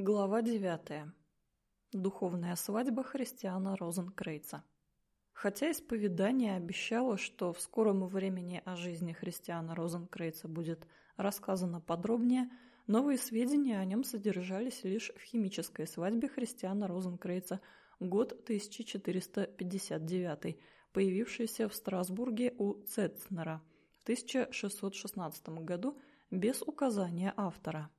Глава 9. Духовная свадьба христиана Розенкрейца. Хотя исповедание обещало, что в скором времени о жизни христиана Розенкрейца будет рассказано подробнее, новые сведения о нем содержались лишь в химической свадьбе христиана Розенкрейца, год 1459, появившейся в Страсбурге у Цетцнера в 1616 году без указания автора.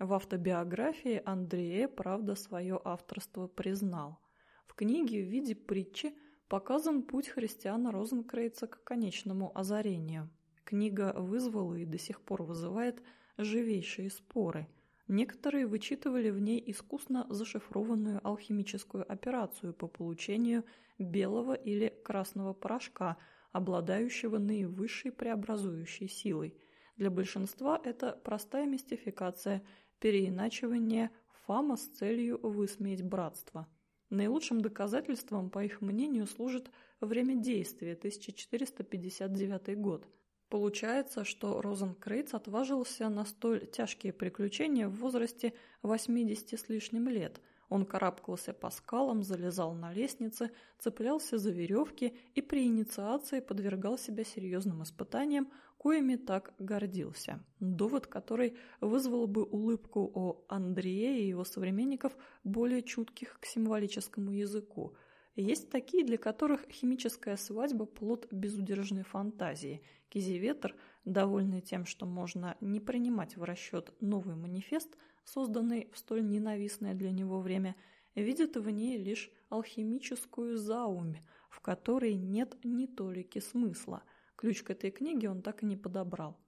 В автобиографии Андрея, правда, свое авторство признал. В книге в виде притчи показан путь христиана Розенкрейца к конечному озарению. Книга вызвала и до сих пор вызывает живейшие споры. Некоторые вычитывали в ней искусно зашифрованную алхимическую операцию по получению белого или красного порошка, обладающего наивысшей преобразующей силой. Для большинства это простая мистификация – переиначивание Фама с целью высмеять братство. Наилучшим доказательством, по их мнению, служит время действия 1459 год. Получается, что Розенкрейц отважился на столь тяжкие приключения в возрасте 80 с лишним лет – он карабкался по скалам, залезал на лестницы, цеплялся за веревки и при инициации подвергал себя серьезным испытаниям, коими так гордился. Довод, который вызвал бы улыбку о Андрее и его современников, более чутких к символическому языку. Есть такие, для которых химическая свадьба – плод безудержной фантазии. Кизиветр, довольный тем, что можно не принимать в расчет новый манифест – созданный в столь ненавистное для него время, видит в ней лишь алхимическую заумь, в которой нет ни толики смысла. Ключ к этой книге он так и не подобрал.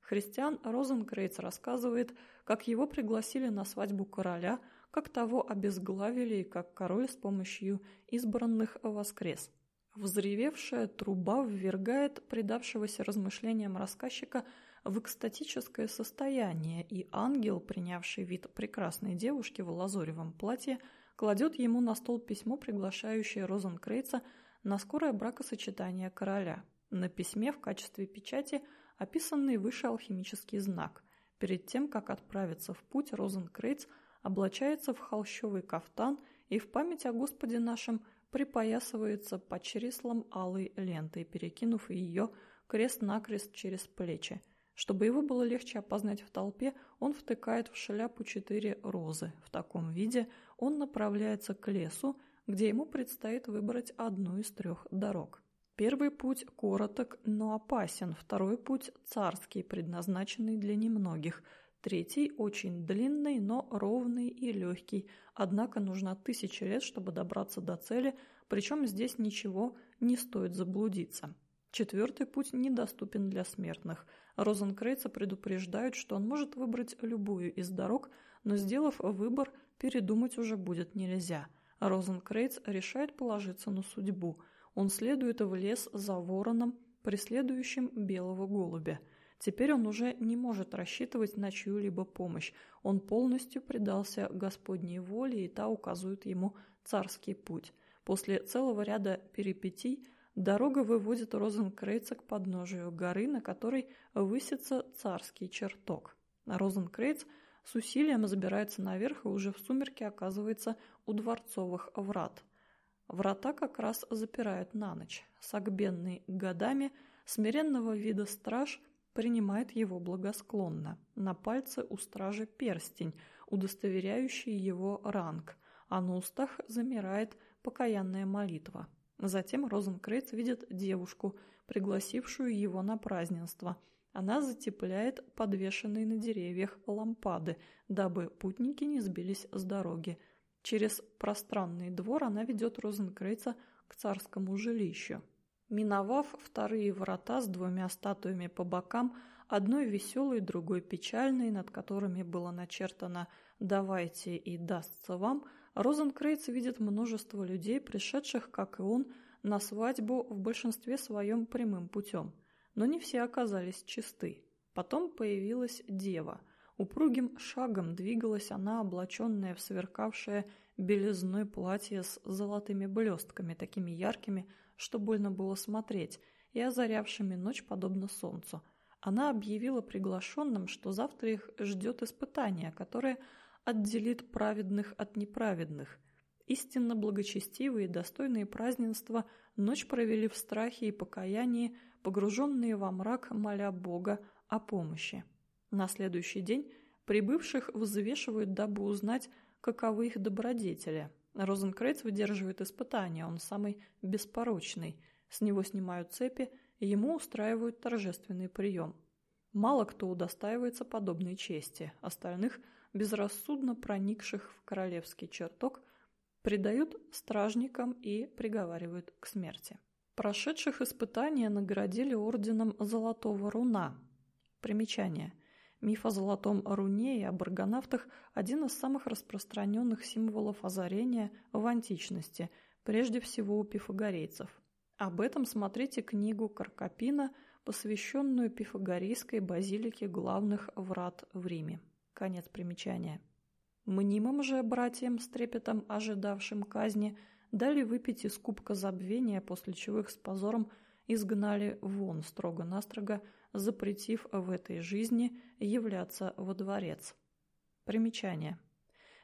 Христиан Розенкрейц рассказывает, как его пригласили на свадьбу короля, как того обезглавили и как король с помощью избранных воскрес. Взревевшая труба ввергает предавшегося размышлениям рассказчика в экстатическое состояние, и ангел, принявший вид прекрасной девушки в лазоревом платье, кладет ему на стол письмо, приглашающее Розенкрейца на скорое бракосочетание короля. На письме в качестве печати описанный выше алхимический знак. Перед тем, как отправиться в путь, Розенкрейц облачается в холщовый кафтан и в память о Господе нашем припоясывается по чреслам алой лентой, перекинув ее крест-накрест через плечи – чтобы его было легче опознать в толпе, он втыкает в шляпу четыре розы. В таком виде он направляется к лесу, где ему предстоит выбрать одну из трех дорог. Первый путь короток, но опасен, второй путь царский, предназначенный для немногих, третий очень длинный, но ровный и легкий, однако нужно тысячи лет, чтобы добраться до цели, причем здесь ничего не стоит заблудиться. Четвертый путь недоступен для смертных. Розенкрейца предупреждают, что он может выбрать любую из дорог, но сделав выбор, передумать уже будет нельзя. Розенкрейц решает положиться на судьбу. Он следует в лес за вороном, преследующим белого голубя. Теперь он уже не может рассчитывать на чью-либо помощь. Он полностью предался Господней воле, и та указывает ему царский путь. После целого ряда перипетий Дорога выводит Розенкрейца к подножию горы, на которой высится царский чертог. Розенкрейц с усилием забирается наверх и уже в сумерке оказывается у дворцовых врат. Врата как раз запирают на ночь. Согбенный годами, смиренного вида страж принимает его благосклонно. На пальце у стражи перстень, удостоверяющий его ранг, а на устах замирает покаянная молитва. Затем Розенкрейц видит девушку, пригласившую его на празднество. Она затепляет подвешенные на деревьях лампады, дабы путники не сбились с дороги. Через пространный двор она ведет Розенкрейца к царскому жилищу. Миновав вторые врата с двумя статуями по бокам, одной веселой, другой печальной, над которыми было начертано «давайте и дастся вам», Розенкрейц видит множество людей, пришедших, как и он, на свадьбу в большинстве своем прямым путем. Но не все оказались чисты. Потом появилась дева. Упругим шагом двигалась она, облаченная в сверкавшее белизной платье с золотыми блестками, такими яркими, что больно было смотреть, и озарявшими ночь подобно солнцу. Она объявила приглашенным, что завтра их ждет испытание, которое отделит праведных от неправедных. Истинно благочестивые и достойные празднества ночь провели в страхе и покаянии, погруженные во мрак, моля Бога о помощи. На следующий день прибывших взвешивают, дабы узнать, каковы их добродетели. Розенкрейц выдерживает испытания, он самый беспорочный. С него снимают цепи, ему устраивают торжественный прием. Мало кто удостаивается подобной чести, остальных, безрассудно проникших в королевский чертог, предают стражникам и приговаривают к смерти. Прошедших испытания наградили орденом Золотого Руна. Примечание. Миф о Золотом Руне и об аргонавтах – один из самых распространенных символов озарения в античности, прежде всего у пифагорейцев. Об этом смотрите книгу Каркапина – посвященную Пифагорейской базилике главных врат в Риме. Конец примечания. Мнимым же братьям с трепетом, ожидавшим казни, дали выпить из кубка забвения, после чего их с позором изгнали вон строго-настрого, запретив в этой жизни являться во дворец. Примечание.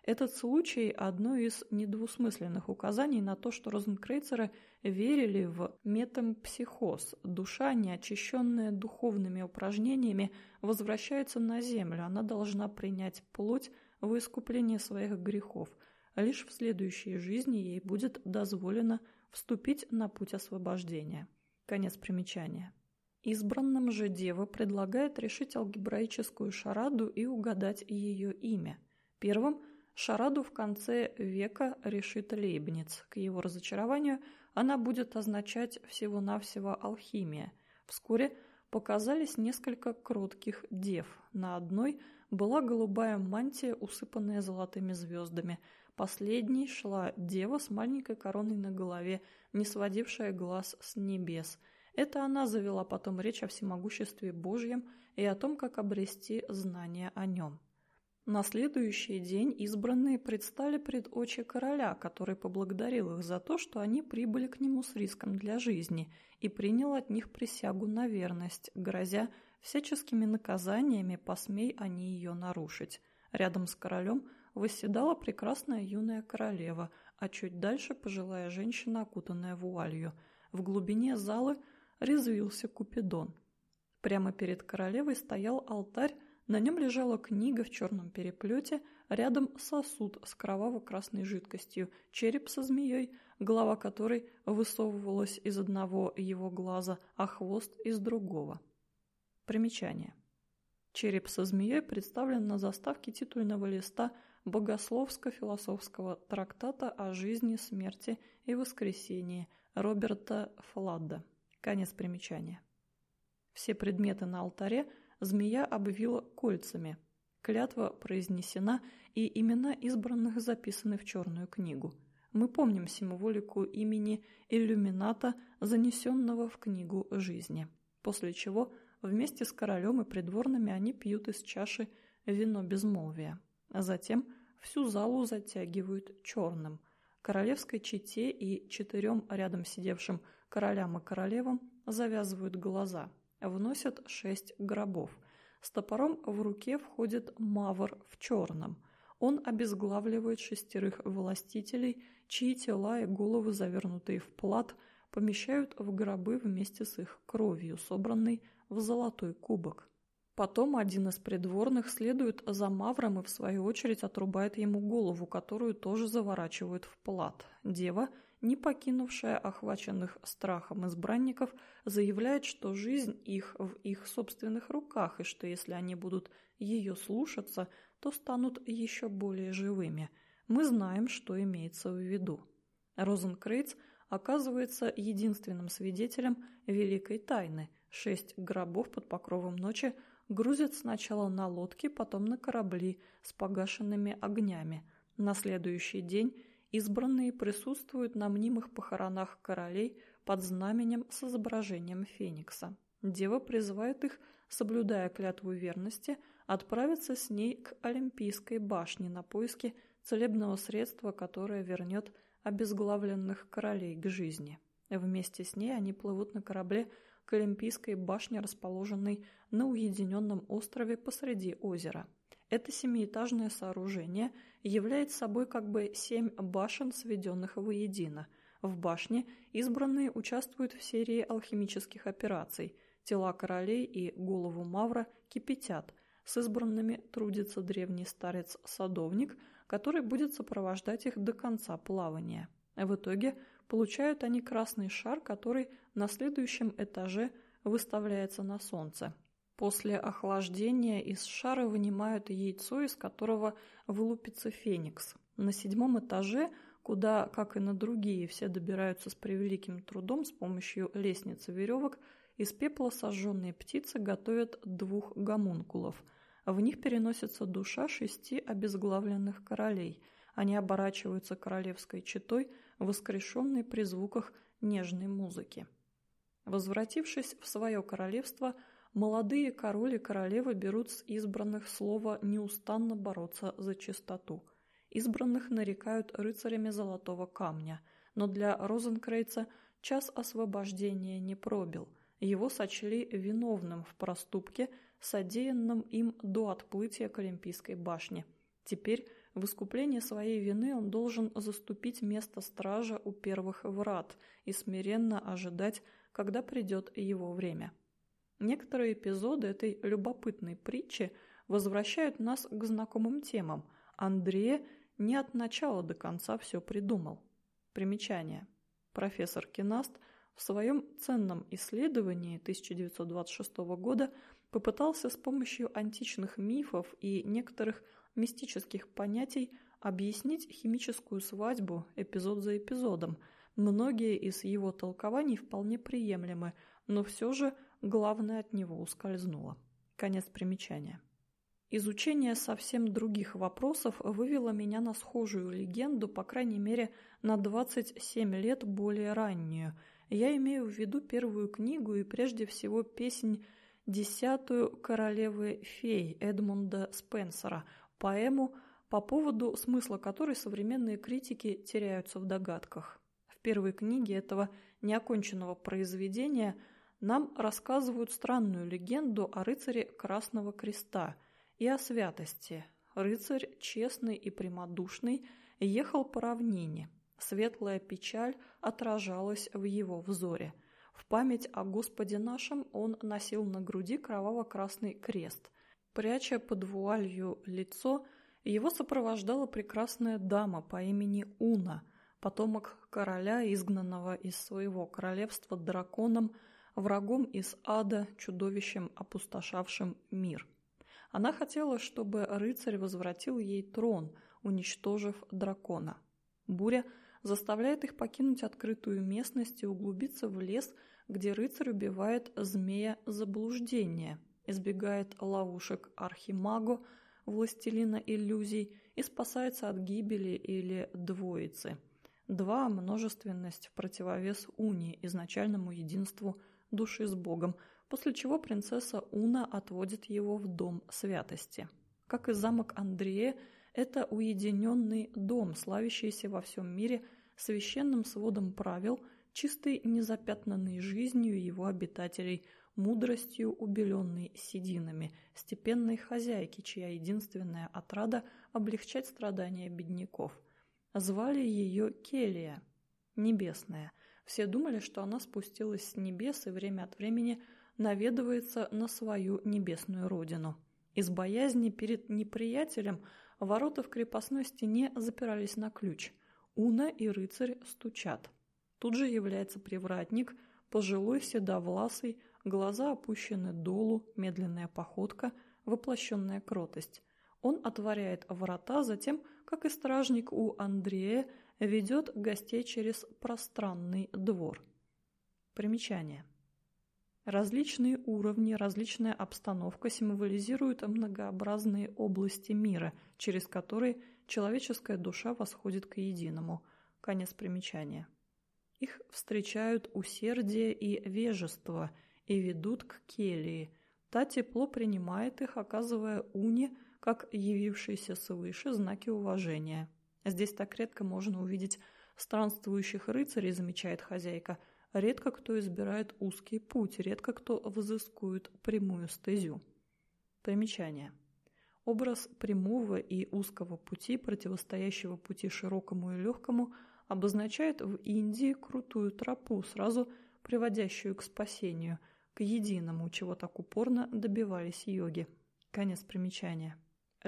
Этот случай – одно из недвусмысленных указаний на то, что розенкрейцеры верили в метампсихоз. Душа, неочищенная духовными упражнениями, возвращается на землю. Она должна принять плоть в искупление своих грехов. Лишь в следующей жизни ей будет дозволено вступить на путь освобождения. Конец примечания. Избранным же дева предлагает решить алгебраическую шараду и угадать ее имя. Первым – Шараду в конце века решит Лейбниц. К его разочарованию она будет означать всего-навсего алхимия. Вскоре показались несколько кротких дев. На одной была голубая мантия, усыпанная золотыми звездами. Последней шла дева с маленькой короной на голове, не сводившая глаз с небес. Это она завела потом речь о всемогуществе Божьем и о том, как обрести знания о нем. На следующий день избранные предстали пред очи короля, который поблагодарил их за то, что они прибыли к нему с риском для жизни и принял от них присягу на верность, грозя всяческими наказаниями, посмей они ее нарушить. Рядом с королем восседала прекрасная юная королева, а чуть дальше пожилая женщина, окутанная вуалью. В глубине залы резвился Купидон. Прямо перед королевой стоял алтарь на нем лежала книга в черном переплете, рядом сосуд с кроваво-красной жидкостью, череп со змеей, голова которой высовывалась из одного его глаза, а хвост из другого. Примечание. Череп со змеей представлен на заставке титульного листа богословско-философского трактата о жизни, смерти и воскресении Роберта Фладда. Конец примечания. Все предметы на алтаре – змея обвила кольцами. Клятва произнесена, и имена избранных записаны в черную книгу. Мы помним символику имени иллюмината, занесенного в книгу жизни. После чего вместе с королем и придворными они пьют из чаши вино безмолвия. Затем всю залу затягивают черным. Королевской чете и четырем рядом сидевшим королям и королевам завязывают глаза – вносят шесть гробов. С топором в руке входит мавр в черном. Он обезглавливает шестерых властителей, чьи тела и головы, завернутые в плат, помещают в гробы вместе с их кровью, собранной в золотой кубок. Потом один из придворных следует за Мавром и в свою очередь отрубает ему голову, которую тоже заворачивают в плат. Дева – не покинувшая охваченных страхом избранников, заявляет, что жизнь их в их собственных руках, и что если они будут ее слушаться, то станут еще более живыми. Мы знаем, что имеется в виду. Розенкрейц оказывается единственным свидетелем великой тайны. Шесть гробов под покровом ночи грузят сначала на лодки, потом на корабли с погашенными огнями. На следующий день Избранные присутствуют на мнимых похоронах королей под знаменем с изображением Феникса. Дева призывает их, соблюдая клятву верности, отправиться с ней к Олимпийской башне на поиски целебного средства, которое вернет обезглавленных королей к жизни. Вместе с ней они плывут на корабле к Олимпийской башне, расположенной на уединенном острове посреди озера. Это семиэтажное сооружение является собой как бы семь башен, сведенных воедино. В башне избранные участвуют в серии алхимических операций. Тела королей и голову Мавра кипятят. С избранными трудится древний старец-садовник, который будет сопровождать их до конца плавания. В итоге получают они красный шар, который на следующем этаже выставляется на солнце. После охлаждения из шара вынимают яйцо, из которого вылупится феникс. На седьмом этаже, куда, как и на другие, все добираются с превеликим трудом с помощью лестницы веревок, из пепла сожженные птицы готовят двух гомункулов. В них переносится душа шести обезглавленных королей. Они оборачиваются королевской четой, воскрешенной при звуках нежной музыки. Возвратившись в свое королевство, Молодые король и королевы берут с избранных слова неустанно бороться за чистоту. Избранных нарекают рыцарями золотого камня, но для Розенкрейца час освобождения не пробил. Его сочли виновным в проступке, содеянном им до отплытия к Олимпийской башне. Теперь в искупление своей вины он должен заступить место стража у первых врат и смиренно ожидать, когда придет его время. Некоторые эпизоды этой любопытной притчи возвращают нас к знакомым темам. Андрея не от начала до конца все придумал. Примечание. Профессор Кинаст в своем ценном исследовании 1926 года попытался с помощью античных мифов и некоторых мистических понятий объяснить химическую свадьбу эпизод за эпизодом. Многие из его толкований вполне приемлемы, но все же – главное от него ускользнуло. Конец примечания. Изучение совсем других вопросов вывело меня на схожую легенду, по крайней мере, на 27 лет более раннюю. Я имею в виду первую книгу и прежде всего песнь «Десятую королевы фей» Эдмунда Спенсера, поэму, по поводу смысла которой современные критики теряются в догадках. В первой книге этого неоконченного произведения – нам рассказывают странную легенду о рыцаре Красного Креста и о святости. Рыцарь, честный и прямодушный, ехал по равнине. Светлая печаль отражалась в его взоре. В память о Господе нашем он носил на груди кроваво-красный крест. Пряча под вуалью лицо, его сопровождала прекрасная дама по имени Уна, потомок короля, изгнанного из своего королевства драконом – врагом из ада, чудовищем, опустошавшим мир. Она хотела, чтобы рыцарь возвратил ей трон, уничтожив дракона. Буря заставляет их покинуть открытую местность и углубиться в лес, где рыцарь убивает змея заблуждения, избегает ловушек архимаго, властелина иллюзий и спасается от гибели или двоицы. Два – множественность в противовес унии, изначальному единству души с Богом, после чего принцесса Уна отводит его в дом святости. Как и замок Андрея, это уединенный дом, славящийся во всем мире священным сводом правил, чистой незапятнанной жизнью его обитателей, мудростью, убеленной сединами, степенной хозяйки, чья единственная отрада – облегчать страдания бедняков. Звали ее Келия, небесная, все думали, что она спустилась с небес и время от времени наведывается на свою небесную родину. Из боязни перед неприятелем ворота в крепостной стене запирались на ключ. Уна и рыцарь стучат. Тут же является привратник, пожилой седовласый, глаза опущены долу, медленная походка, воплощенная кротость. Он отворяет врата, затем, как и стражник у Андрея, ведет гостей через пространный двор. Примечание. Различные уровни, различная обстановка символизируют многообразные области мира, через которые человеческая душа восходит к единому. Конец примечания. Их встречают усердие и вежество и ведут к келии. Та тепло принимает их, оказывая уне, как явившиеся свыше, знаки уважения. Здесь так редко можно увидеть странствующих рыцарей, замечает хозяйка. Редко кто избирает узкий путь, редко кто взыскует прямую стезю. Примечание. Образ прямого и узкого пути, противостоящего пути широкому и легкому, обозначает в Индии крутую тропу, сразу приводящую к спасению, к единому, чего так упорно добивались йоги. Конец примечания.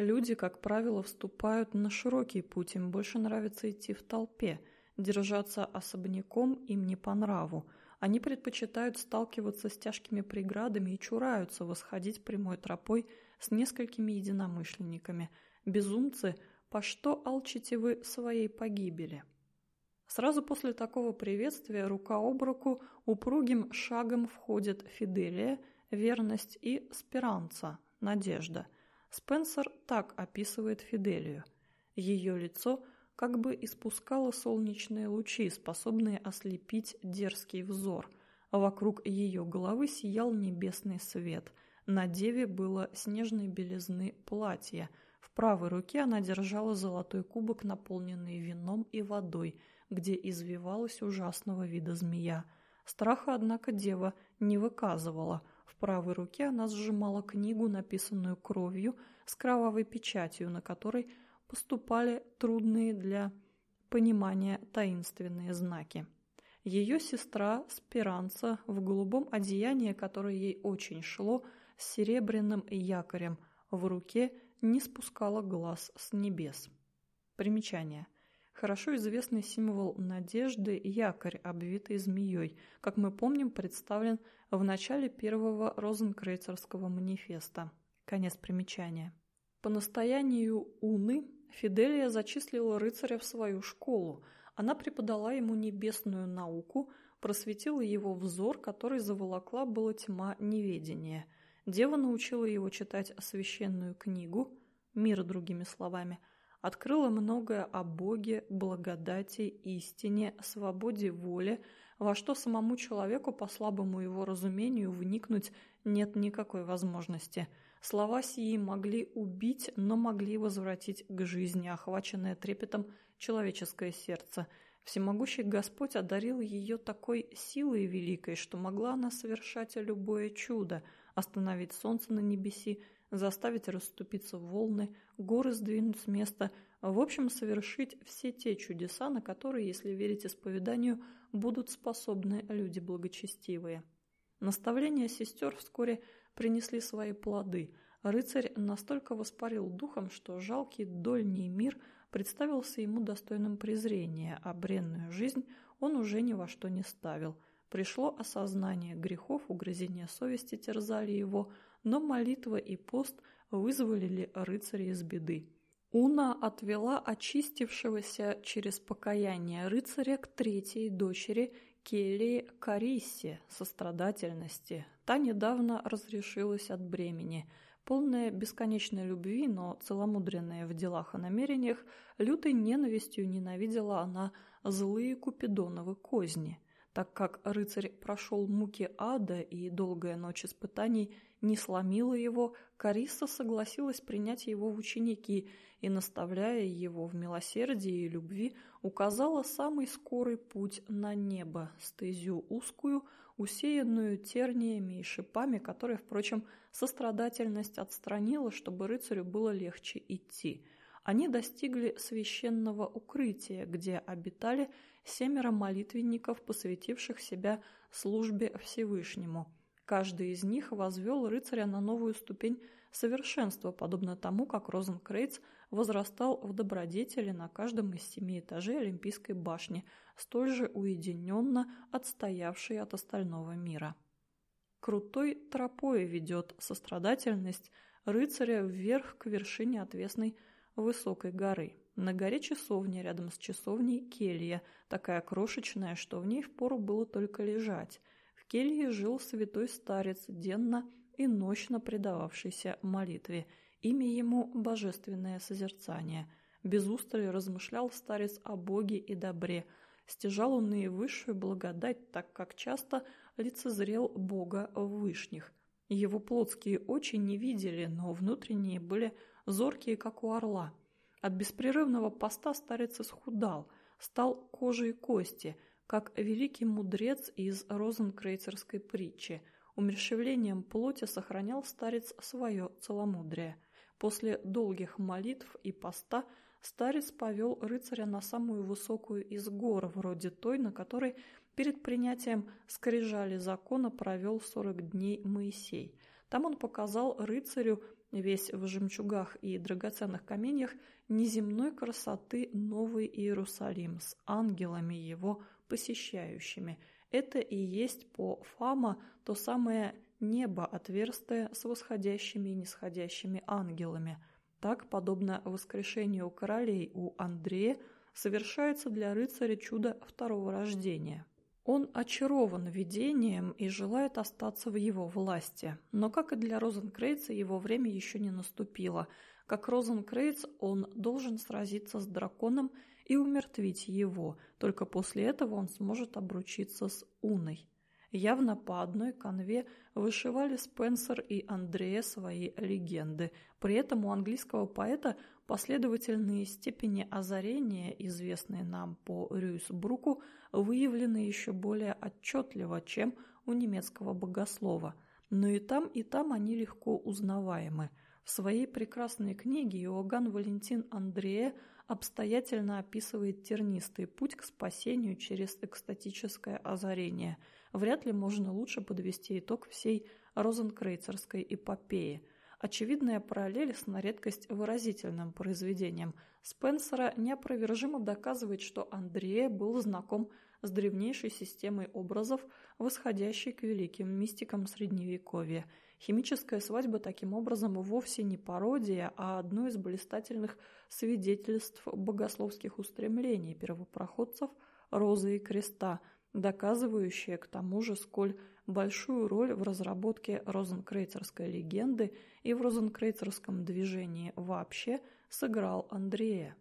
Люди, как правило, вступают на широкий путь, им больше нравится идти в толпе, держаться особняком им не по нраву. Они предпочитают сталкиваться с тяжкими преградами и чураются восходить прямой тропой с несколькими единомышленниками. Безумцы, по что алчите вы своей погибели? Сразу после такого приветствия рука об руку упругим шагом входит Фиделия, верность и спиранца, надежда – Спенсер так описывает Фиделию. Ее лицо как бы испускало солнечные лучи, способные ослепить дерзкий взор. Вокруг ее головы сиял небесный свет. На деве было снежной белизны платье. В правой руке она держала золотой кубок, наполненный вином и водой, где извивалась ужасного вида змея. Страха, однако, дева не выказывала – правой руке она сжимала книгу, написанную кровью, с кровавой печатью, на которой поступали трудные для понимания таинственные знаки. Ее сестра Спиранца в голубом одеянии, которое ей очень шло, с серебряным якорем в руке не спускала глаз с небес. Примечание – Хорошо известный символ надежды – якорь, обвитый змеей, как мы помним, представлен в начале первого розенкрейцерского манифеста. Конец примечания. По настоянию Уны Фиделия зачислила рыцаря в свою школу. Она преподала ему небесную науку, просветила его взор, который заволокла была тьма неведения. Дева научила его читать священную книгу, мир другими словами – открыла многое о Боге, благодати, истине, свободе воли, во что самому человеку по слабому его разумению вникнуть нет никакой возможности. Слова сии могли убить, но могли возвратить к жизни, охваченное трепетом человеческое сердце. Всемогущий Господь одарил ее такой силой великой, что могла она совершать любое чудо, остановить солнце на небеси, заставить расступиться волны, горы сдвинуть с места, в общем, совершить все те чудеса, на которые, если верить исповеданию, будут способны люди благочестивые. Наставления сестер вскоре принесли свои плоды. Рыцарь настолько воспарил духом, что жалкий дольний мир представился ему достойным презрения, а бренную жизнь он уже ни во что не ставил. Пришло осознание грехов, угрызения совести терзали его – но молитва и пост вызволили рыцаря из беды. Уна отвела очистившегося через покаяние рыцаря к третьей дочери Келли Кариссе, сострадательности. Та недавно разрешилась от бремени. Полная бесконечной любви, но целомудренная в делах и намерениях, лютой ненавистью ненавидела она злые купидоновы козни. Так как рыцарь прошел муки ада и долгая ночь испытаний – не сломила его, Карисса согласилась принять его в ученики и, наставляя его в милосердии и любви, указала самый скорый путь на небо, стезю узкую, усеянную терниями и шипами, которые, впрочем, сострадательность отстранила, чтобы рыцарю было легче идти. Они достигли священного укрытия, где обитали семеро молитвенников, посвятивших себя службе Всевышнему – Каждый из них возвел рыцаря на новую ступень совершенства, подобно тому, как Розенкрейц возрастал в добродетели на каждом из семи этажей Олимпийской башни, столь же уединенно отстоявшей от остального мира. Крутой тропой ведет сострадательность рыцаря вверх к вершине отвесной высокой горы. На горе часовня, рядом с часовней келья, такая крошечная, что в ней впору было только лежать келье жил святой старец, денно и ночно предававшийся молитве. Имя ему – божественное созерцание. Без устали размышлял старец о Боге и добре. Стяжал он наивысшую благодать, так как часто лицезрел Бога в вышних. Его плотские очи не видели, но внутренние были зоркие, как у орла. От беспрерывного поста старец исхудал, стал кожей и кости – как великий мудрец из розенкрейцерской притчи. Умерщвлением плоти сохранял старец свое целомудрие. После долгих молитв и поста старец повел рыцаря на самую высокую из гор, вроде той, на которой перед принятием скрижали закона провел сорок дней Моисей. Там он показал рыцарю, весь в жемчугах и драгоценных каменьях, неземной красоты Новый Иерусалим с ангелами его посещающими. Это и есть по Фама то самое небо отверстое с восходящими и нисходящими ангелами. Так, подобно воскрешению королей у Андрея, совершается для рыцаря чудо второго рождения. Он очарован видением и желает остаться в его власти. Но, как и для Розенкрейца, его время еще не наступило. Как Розенкрейц, он должен сразиться с драконом и умертвить его. Только после этого он сможет обручиться с Уной. Явно по одной конве вышивали Спенсер и Андрея свои легенды. При этом у английского поэта последовательные степени озарения, известные нам по Рюйсбруку, выявлены еще более отчетливо, чем у немецкого богослова. Но и там, и там они легко узнаваемы. В своей прекрасной книге Иоганн Валентин Андрея обстоятельно описывает тернистый путь к спасению через экстатическое озарение. Вряд ли можно лучше подвести итог всей розенкрейцерской эпопеи. Очевидная параллель с на редкость выразительным произведением Спенсера неопровержимо доказывает, что Андрея был знаком с древнейшей системой образов, восходящей к великим мистикам Средневековья. Химическая свадьба таким образом вовсе не пародия, а одно из блистательных свидетельств богословских устремлений первопроходцев Розы и Креста, доказывающее к тому же, сколь большую роль в разработке розенкрейцерской легенды и в розенкрейцерском движении вообще сыграл Андрея.